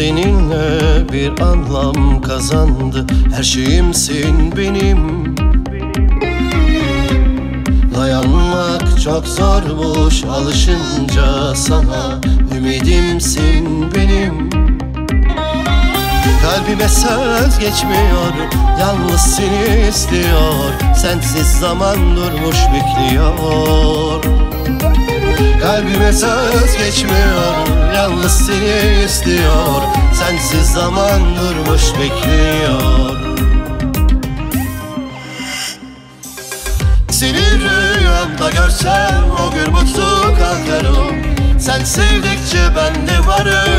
Seninle bir anlam kazandı. Her şeyimsin benim. Dayanmak çok zormuş alışınca sana. Ümidimsin benim. Kalbime söz geçmiyor Yalnız seni istiyor. Sensiz zaman durmuş bekliyor Kalbime söz geçmiyor Yalnız seni istiyor. Sensiz zaman durmuş bekliyor. Seni rüyamda görsem O gün mutlu kalkarım. Sen sevdikçe ben de varım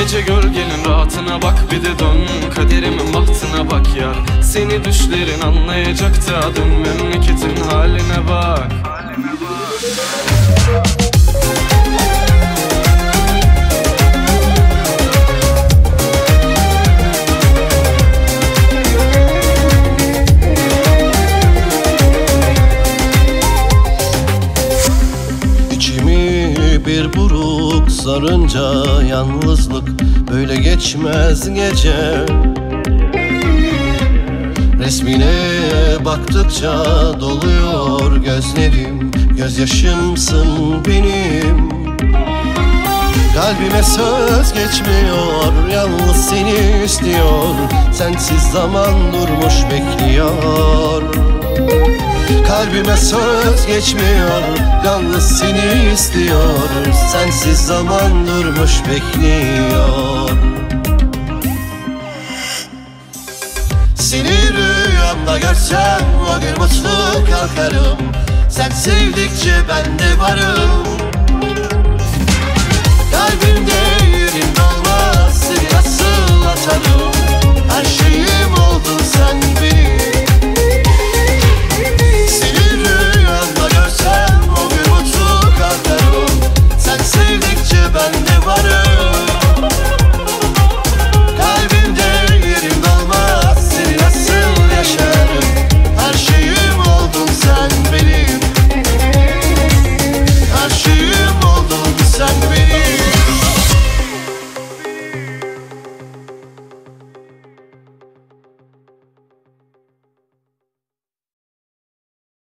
Gece gölgenin rahatına bak bir de dön. Kaderimin bahtına bak yar Seni düşlerin anlayacak da dön. Memleketin haline bak. İçimi sarınca yalnızlık böyle geçmez gece. Resmine baktıkça doluyor gözlerim Gözyaşımsın benim. Kalbime söz geçmiyor Yalnız seni istiyor. Sensiz zaman durmuş bekliyor Kalbime söz geçmiyor Yalnız seni istiyor. Sensiz zaman durmuş bekliyor. Seni rüyamda görsem O gün mutlu kalkarım Sen sevdikçe ben de varım